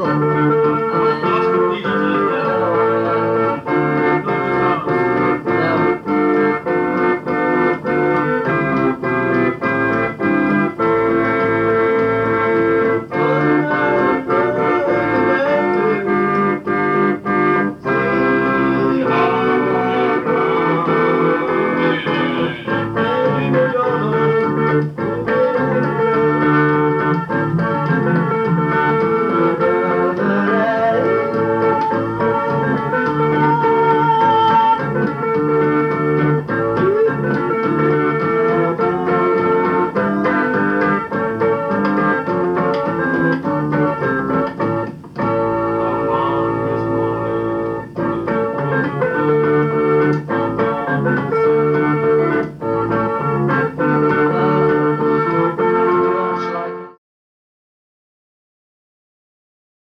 Chegou.